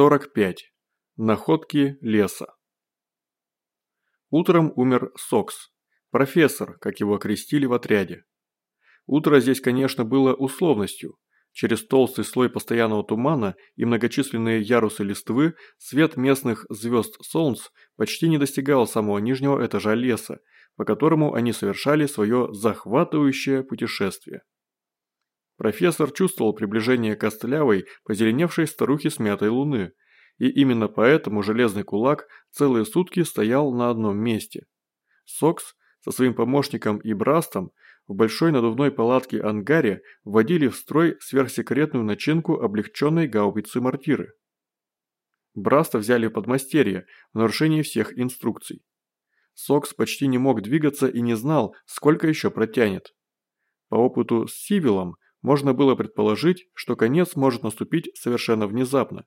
45. Находки леса. Утром умер Сокс, профессор, как его окрестили в отряде. Утро здесь, конечно, было условностью. Через толстый слой постоянного тумана и многочисленные ярусы листвы свет местных звезд Солнц почти не достигал самого нижнего этажа леса, по которому они совершали свое захватывающее путешествие. Профессор чувствовал приближение костлявой, позеленевшей старухи с мятой луны, и именно поэтому железный кулак целые сутки стоял на одном месте. Сокс со своим помощником и Брастом в большой надувной палатке-ангаре вводили в строй сверхсекретную начинку облегченной гаубицы-мортиры. Браста взяли под мастерье в нарушении всех инструкций. Сокс почти не мог двигаться и не знал, сколько еще протянет. По опыту с Сивилом можно было предположить, что конец может наступить совершенно внезапно.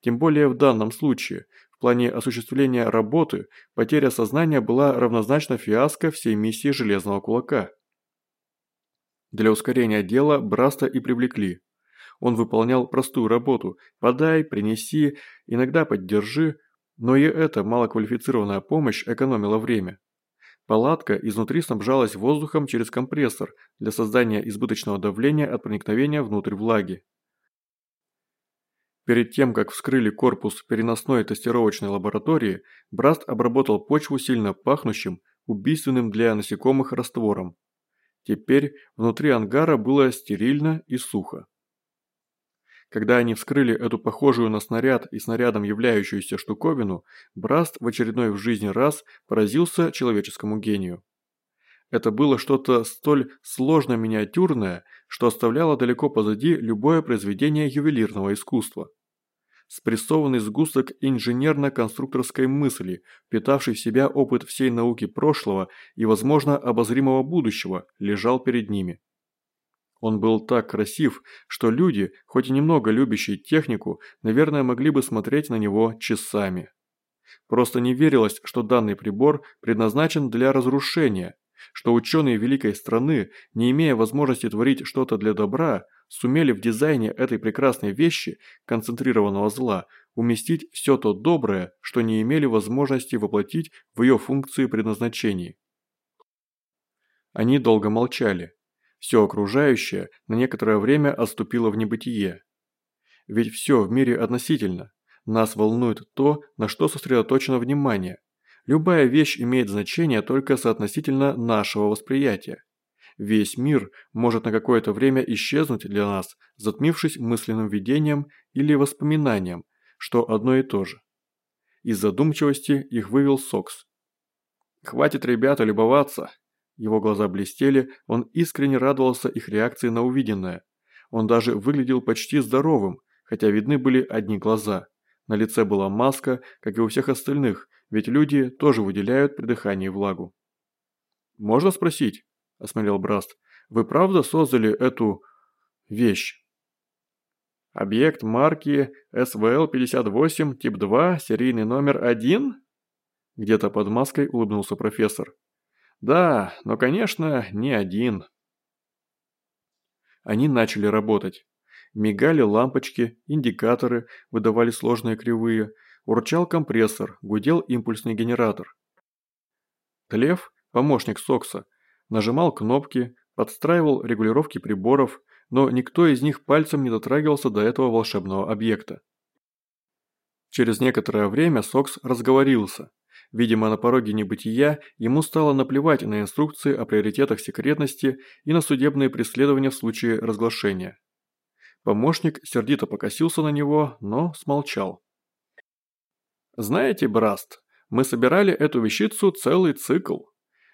Тем более в данном случае, в плане осуществления работы, потеря сознания была равнозначна фиаско всей миссии Железного Кулака. Для ускорения дела Браста и привлекли. Он выполнял простую работу – подай, принеси, иногда поддержи, но и эта малоквалифицированная помощь экономила время. Палатка изнутри снабжалась воздухом через компрессор для создания избыточного давления от проникновения внутрь влаги. Перед тем, как вскрыли корпус переносной тестировочной лаборатории, Браст обработал почву сильно пахнущим, убийственным для насекомых раствором. Теперь внутри ангара было стерильно и сухо. Когда они вскрыли эту похожую на снаряд и снарядом являющуюся штуковину, Браст в очередной в жизни раз поразился человеческому гению. Это было что-то столь сложно-миниатюрное, что оставляло далеко позади любое произведение ювелирного искусства. Спрессованный сгусток инженерно-конструкторской мысли, питавший в себя опыт всей науки прошлого и, возможно, обозримого будущего, лежал перед ними. Он был так красив, что люди, хоть и немного любящие технику, наверное, могли бы смотреть на него часами. Просто не верилось, что данный прибор предназначен для разрушения, что ученые великой страны, не имея возможности творить что-то для добра, сумели в дизайне этой прекрасной вещи, концентрированного зла, уместить все то доброе, что не имели возможности воплотить в ее функции предназначений. Они долго молчали. Все окружающее на некоторое время отступило в небытие. Ведь все в мире относительно. Нас волнует то, на что сосредоточено внимание. Любая вещь имеет значение только соотносительно нашего восприятия. Весь мир может на какое-то время исчезнуть для нас, затмившись мысленным видением или воспоминанием, что одно и то же. Из задумчивости их вывел Сокс. «Хватит, ребята, любоваться. Его глаза блестели, он искренне радовался их реакции на увиденное. Он даже выглядел почти здоровым, хотя видны были одни глаза. На лице была маска, как и у всех остальных, ведь люди тоже выделяют при дыхании влагу. «Можно спросить?» – осмотрел Браст. «Вы правда создали эту... вещь?» «Объект марки СВЛ-58, тип 2, серийный номер 1?» Где-то под маской улыбнулся профессор. Да, но, конечно, не один. Они начали работать. Мигали лампочки, индикаторы, выдавали сложные кривые, урчал компрессор, гудел импульсный генератор. Тлев, помощник Сокса, нажимал кнопки, подстраивал регулировки приборов, но никто из них пальцем не дотрагивался до этого волшебного объекта. Через некоторое время Сокс разговорился. Видимо, на пороге небытия ему стало наплевать на инструкции о приоритетах секретности и на судебные преследования в случае разглашения. Помощник сердито покосился на него, но смолчал. «Знаете, Браст, мы собирали эту вещицу целый цикл.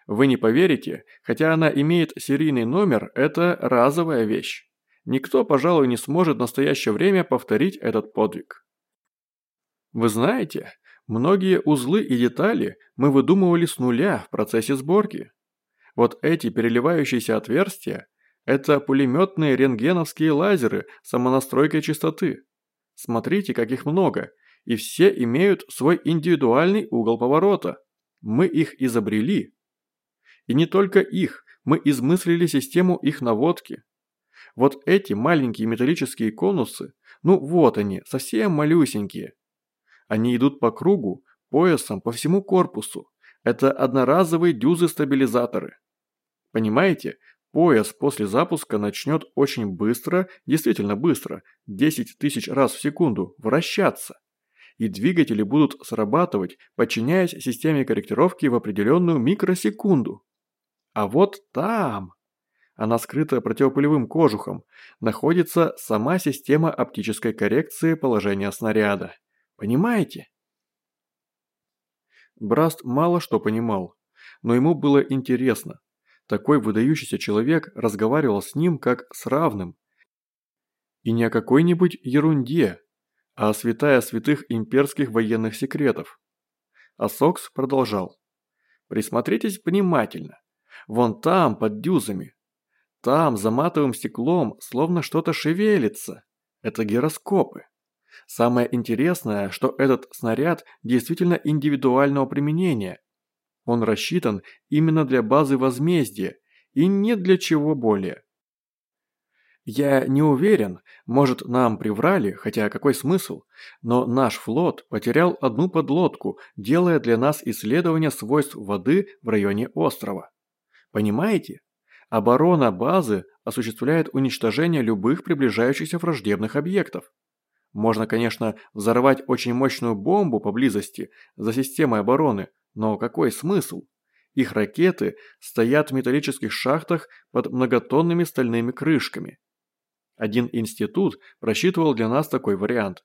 Вы не поверите, хотя она имеет серийный номер, это разовая вещь. Никто, пожалуй, не сможет в настоящее время повторить этот подвиг. Вы знаете, Многие узлы и детали мы выдумывали с нуля в процессе сборки. Вот эти переливающиеся отверстия – это пулеметные рентгеновские лазеры самонастройкой частоты. Смотрите, как их много, и все имеют свой индивидуальный угол поворота. Мы их изобрели. И не только их, мы измыслили систему их наводки. Вот эти маленькие металлические конусы Ну вот они, совсем малюсенькие. Они идут по кругу, поясом по всему корпусу. Это одноразовые дюзы-стабилизаторы. Понимаете, пояс после запуска начнет очень быстро, действительно быстро, 10 тысяч раз в секунду, вращаться. И двигатели будут срабатывать, подчиняясь системе корректировки в определенную микросекунду. А вот там, она скрыта противопылевым кожухом, находится сама система оптической коррекции положения снаряда. Понимаете? Браст мало что понимал, но ему было интересно. Такой выдающийся человек разговаривал с ним как с равным. И не о какой-нибудь ерунде, а о святая святых имперских военных секретов. А Сокс продолжал. Присмотритесь внимательно. Вон там, под дюзами. Там, за матовым стеклом, словно что-то шевелится. Это гироскопы. Самое интересное, что этот снаряд действительно индивидуального применения. Он рассчитан именно для базы возмездия и не для чего более. Я не уверен, может нам приврали, хотя какой смысл, но наш флот потерял одну подлодку, делая для нас исследование свойств воды в районе острова. Понимаете? Оборона базы осуществляет уничтожение любых приближающихся враждебных объектов. Можно, конечно, взорвать очень мощную бомбу поблизости за системой обороны, но какой смысл? Их ракеты стоят в металлических шахтах под многотонными стальными крышками. Один институт просчитывал для нас такой вариант.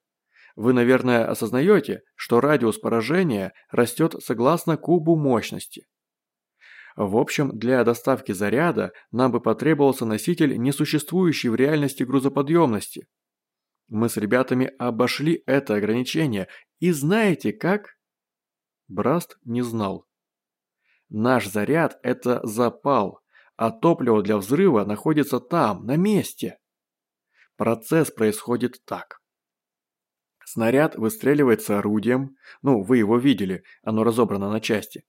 Вы, наверное, осознаете, что радиус поражения растет согласно кубу мощности. В общем, для доставки заряда нам бы потребовался носитель, несуществующий в реальности грузоподъемности, мы с ребятами обошли это ограничение, и знаете как? Браст не знал. Наш заряд – это запал, а топливо для взрыва находится там, на месте. Процесс происходит так. Снаряд выстреливается орудием, ну, вы его видели, оно разобрано на части.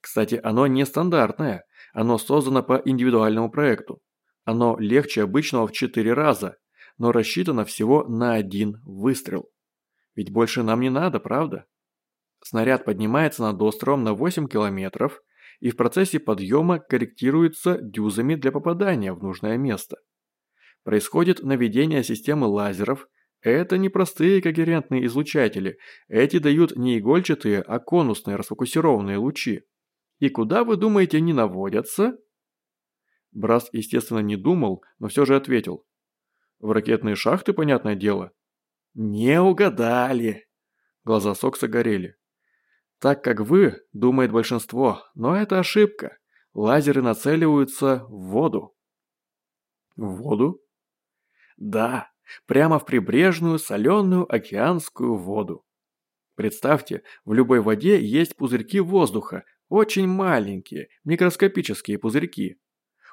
Кстати, оно нестандартное, оно создано по индивидуальному проекту. Оно легче обычного в 4 раза, но рассчитано всего на один выстрел. Ведь больше нам не надо, правда? Снаряд поднимается над островом на 8 километров и в процессе подъема корректируется дюзами для попадания в нужное место. Происходит наведение системы лазеров. Это не простые когерентные излучатели, эти дают не игольчатые, а конусные расфокусированные лучи. И куда, вы думаете, они наводятся? Браст, естественно, не думал, но все же ответил. В ракетные шахты, понятное дело. Не угадали. Глаза Сокса горели. Так как вы, думает большинство, но это ошибка. Лазеры нацеливаются в воду. В воду? Да, прямо в прибрежную соленую океанскую воду. Представьте, в любой воде есть пузырьки воздуха, очень маленькие, микроскопические пузырьки.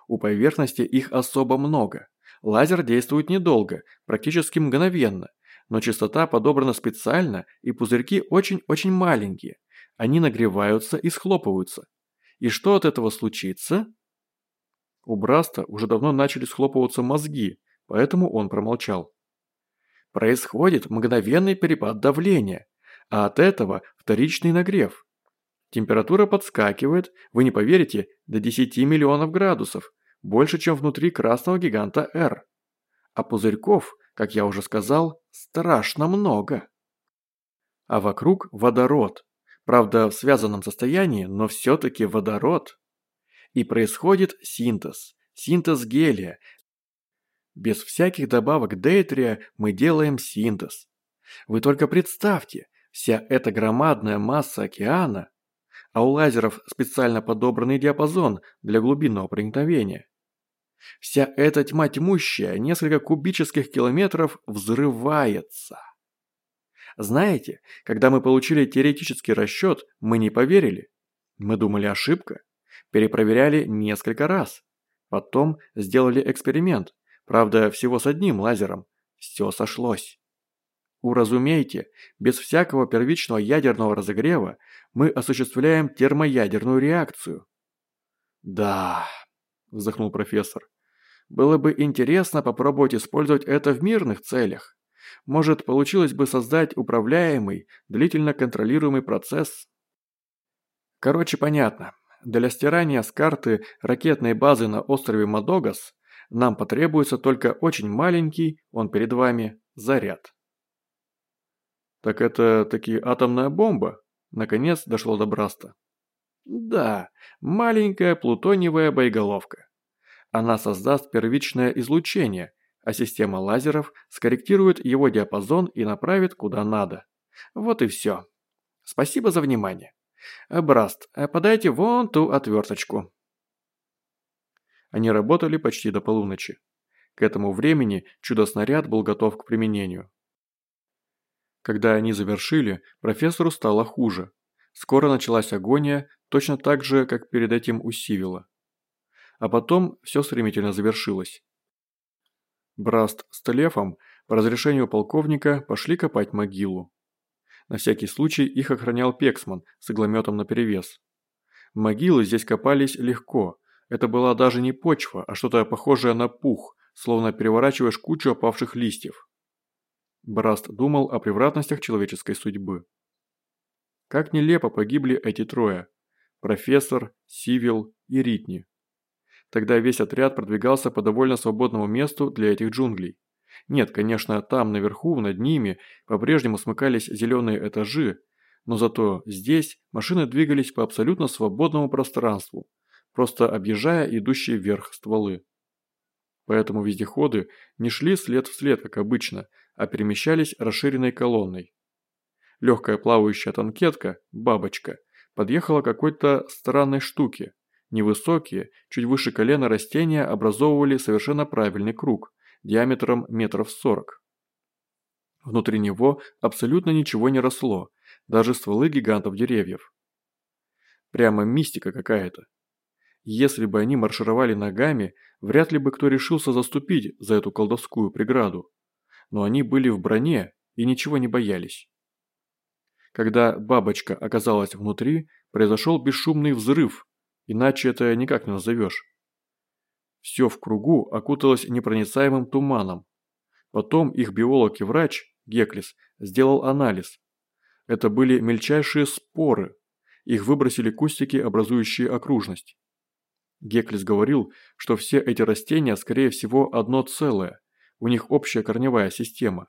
У поверхности их особо много. Лазер действует недолго, практически мгновенно, но частота подобрана специально и пузырьки очень-очень маленькие. Они нагреваются и схлопываются. И что от этого случится? У Браста уже давно начали схлопываться мозги, поэтому он промолчал. Происходит мгновенный перепад давления, а от этого вторичный нагрев. Температура подскакивает, вы не поверите, до 10 миллионов градусов, больше, чем внутри красного гиганта R. А пузырьков, как я уже сказал, страшно много. А вокруг водород. Правда, в связанном состоянии, но все-таки водород. И происходит синтез. Синтез гелия. Без всяких добавок дейтрия мы делаем синтез. Вы только представьте, вся эта громадная масса океана, а у лазеров специально подобранный диапазон для глубинного проникновения. Вся эта тьма тьмущая, несколько кубических километров, взрывается. Знаете, когда мы получили теоретический расчет, мы не поверили. Мы думали ошибка. Перепроверяли несколько раз. Потом сделали эксперимент. Правда, всего с одним лазером. Все сошлось. Уразумейте, без всякого первичного ядерного разогрева мы осуществляем термоядерную реакцию. Да, – вздохнул профессор. «Было бы интересно попробовать использовать это в мирных целях. Может, получилось бы создать управляемый, длительно контролируемый процесс? Короче, понятно. Для стирания с карты ракетной базы на острове Мадогас нам потребуется только очень маленький, он перед вами, заряд. Так это таки атомная бомба? Наконец дошло до Браста. Да, маленькая плутониевая боеголовка. Она создаст первичное излучение, а система лазеров скорректирует его диапазон и направит куда надо. Вот и все. Спасибо за внимание. Браст, подайте вон ту отверточку. Они работали почти до полуночи. К этому времени чудо-снаряд был готов к применению. Когда они завершили, профессору стало хуже. Скоро началась агония, точно так же, как перед этим у Сивила. А потом все стремительно завершилось. Браст с Телефом по разрешению полковника пошли копать могилу. На всякий случай их охранял Пексман с иглометом наперевес. Могилы здесь копались легко. Это была даже не почва, а что-то похожее на пух, словно переворачиваешь кучу опавших листьев. Браст думал о превратностях человеческой судьбы. Как нелепо погибли эти трое – профессор, Сивил и Ритни. Тогда весь отряд продвигался по довольно свободному месту для этих джунглей. Нет, конечно, там наверху, над ними, по-прежнему смыкались зеленые этажи, но зато здесь машины двигались по абсолютно свободному пространству, просто объезжая идущие вверх стволы. Поэтому вездеходы не шли след в след, как обычно, а перемещались расширенной колонной. Легкая плавающая танкетка, бабочка, подъехала к какой-то странной штуке. Невысокие, чуть выше колена растения образовывали совершенно правильный круг, диаметром метров сорок. Внутри него абсолютно ничего не росло, даже стволы гигантов деревьев. Прямо мистика какая-то. Если бы они маршировали ногами, вряд ли бы кто решился заступить за эту колдовскую преграду. Но они были в броне и ничего не боялись. Когда бабочка оказалась внутри, произошел бесшумный взрыв, иначе это никак не назовешь. Все в кругу окуталось непроницаемым туманом. Потом их биолог и врач, Геклис, сделал анализ. Это были мельчайшие споры. Их выбросили кустики, образующие окружность. Геклис говорил, что все эти растения, скорее всего, одно целое. У них общая корневая система.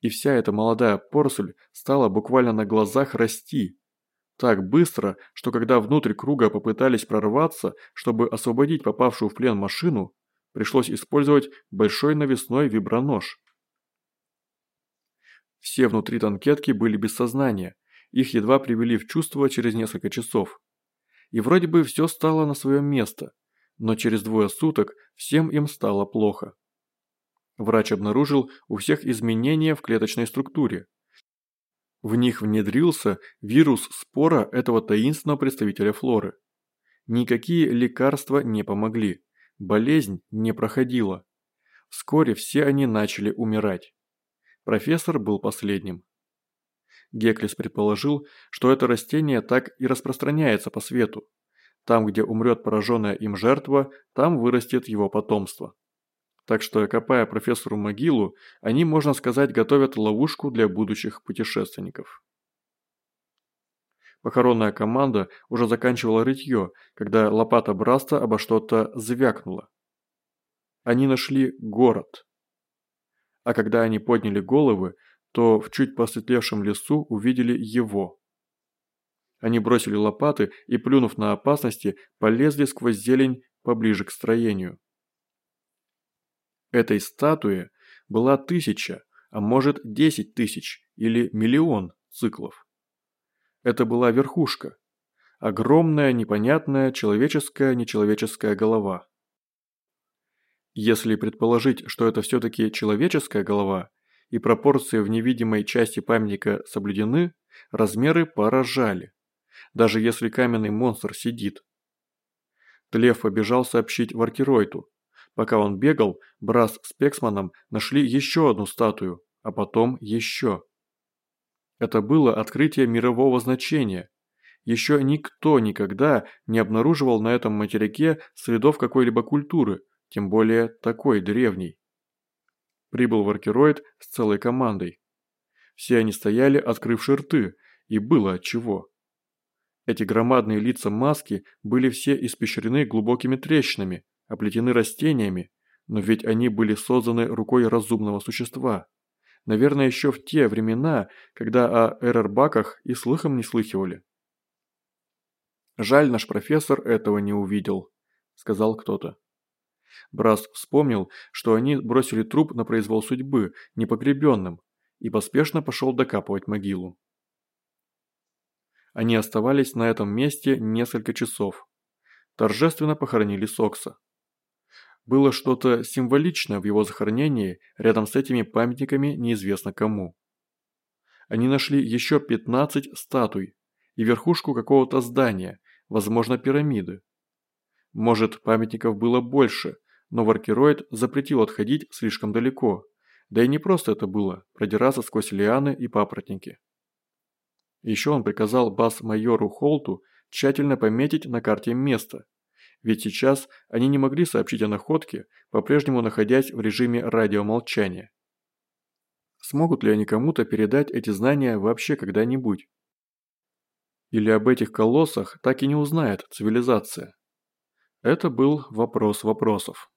И вся эта молодая поросль стала буквально на глазах расти, так быстро, что когда внутрь круга попытались прорваться, чтобы освободить попавшую в плен машину, пришлось использовать большой навесной вибронож. Все внутри танкетки были без сознания, их едва привели в чувство через несколько часов. И вроде бы все стало на свое место, но через двое суток всем им стало плохо. Врач обнаружил у всех изменения в клеточной структуре, в них внедрился вирус спора этого таинственного представителя флоры. Никакие лекарства не помогли, болезнь не проходила. Вскоре все они начали умирать. Профессор был последним. Геклис предположил, что это растение так и распространяется по свету. Там, где умрет пораженная им жертва, там вырастет его потомство. Так что, копая профессору могилу, они, можно сказать, готовят ловушку для будущих путешественников. Похоронная команда уже заканчивала рытье, когда лопата Браста обо что-то звякнула. Они нашли город. А когда они подняли головы, то в чуть посветлевшем лесу увидели его. Они бросили лопаты и, плюнув на опасности, полезли сквозь зелень поближе к строению. Этой статуе была тысяча, а может десять тысяч или миллион циклов. Это была верхушка. Огромная, непонятная, человеческая, нечеловеческая голова. Если предположить, что это все-таки человеческая голова, и пропорции в невидимой части памятника соблюдены, размеры поражали. Даже если каменный монстр сидит. Тлев побежал сообщить Варкеройту, Пока он бегал, Брас с Пексманом нашли еще одну статую, а потом еще. Это было открытие мирового значения. Еще никто никогда не обнаруживал на этом материке следов какой-либо культуры, тем более такой древней. прибыл в Аркероид с целой командой. Все они стояли, открывши рты, и было отчего. Эти громадные лица маски были все испещрены глубокими трещинами, оплетены растениями, но ведь они были созданы рукой разумного существа. Наверное, еще в те времена, когда о эрербаках и слыхом не слыхивали. «Жаль, наш профессор этого не увидел», – сказал кто-то. Брас вспомнил, что они бросили труп на произвол судьбы, непогребенным, и поспешно пошел докапывать могилу. Они оставались на этом месте несколько часов. Торжественно похоронили Сокса. Было что-то символичное в его захоронении рядом с этими памятниками неизвестно кому. Они нашли еще 15 статуй и верхушку какого-то здания, возможно пирамиды. Может памятников было больше, но Варкероид запретил отходить слишком далеко, да и не просто это было – продираться сквозь лианы и папоротники. Еще он приказал бас-майору Холту тщательно пометить на карте место, ведь сейчас они не могли сообщить о находке, по-прежнему находясь в режиме радиомолчания. Смогут ли они кому-то передать эти знания вообще когда-нибудь? Или об этих колоссах так и не узнает цивилизация? Это был вопрос вопросов.